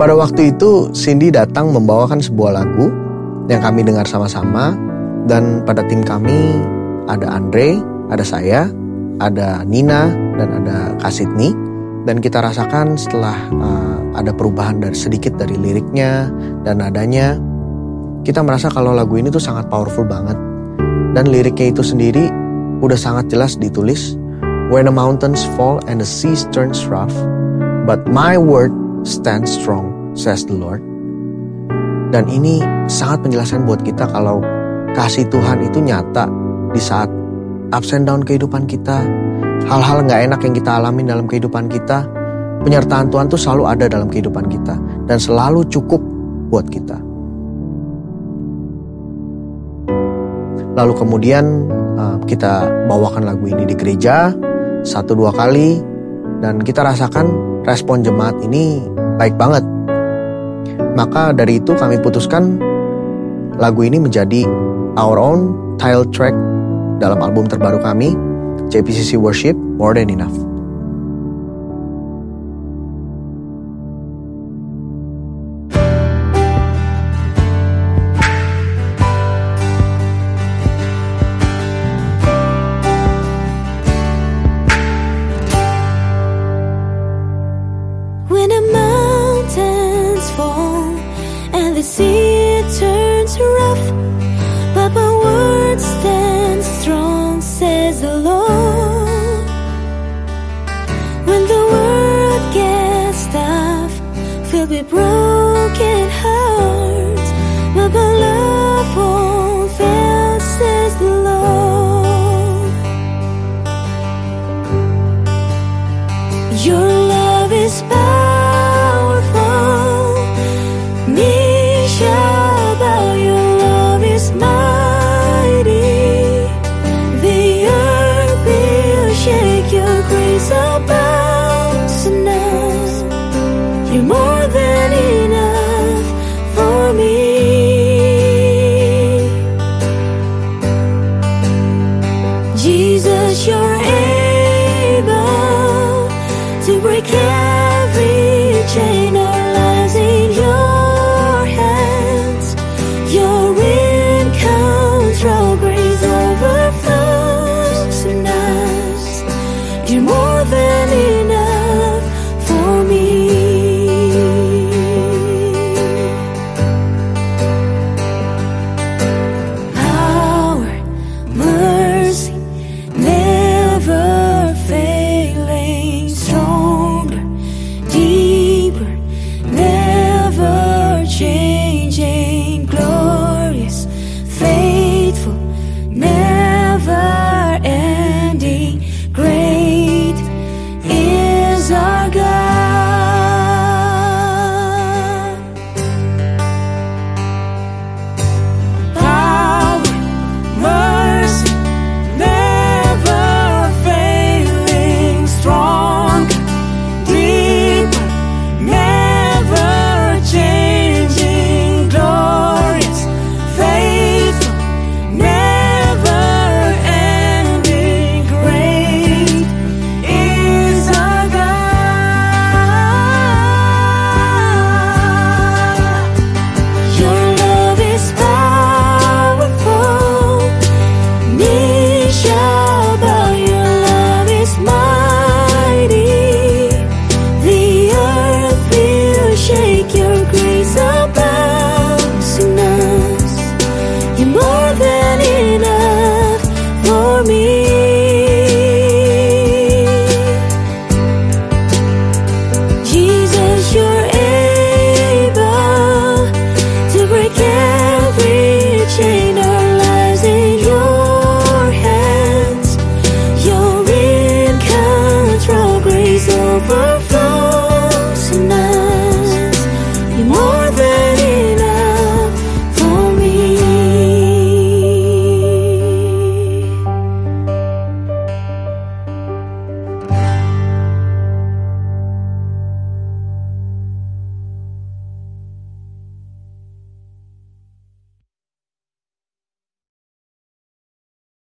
Pada waktu itu Cindy datang membawakan sebuah lagu yang kami dengar sama-sama. Dan pada tim kami ada Andre, ada saya, ada Nina dan ada Kak Sidney dan kita rasakan setelah uh, ada perubahan dari sedikit dari liriknya dan nadanya kita merasa kalau lagu ini tuh sangat powerful banget. Dan liriknya itu sendiri udah sangat jelas ditulis when the mountains fall and the sea turns rough but my word stands strong says the Lord dan ini sangat menjelaskan buat kita kalau kasih Tuhan itu nyata di saat ups and down kehidupan kita, hal-hal nggak enak yang kita alami dalam kehidupan kita, penyertaan Tuhan tuh selalu ada dalam kehidupan kita dan selalu cukup buat kita. Lalu kemudian uh, kita bawakan lagu ini di gereja satu dua kali dan kita rasakan respon jemaat ini baik banget. Maka dari itu kami putuskan lagu ini menjadi our own title track dalam album terbaru kami, JPCC Worship More Than Enough. is alone When the world gets tough Filled with broken hearts my beloved. Cause you're able to break every chain our lives in your hands. You're in control, grace overflows in us. You're more than enough.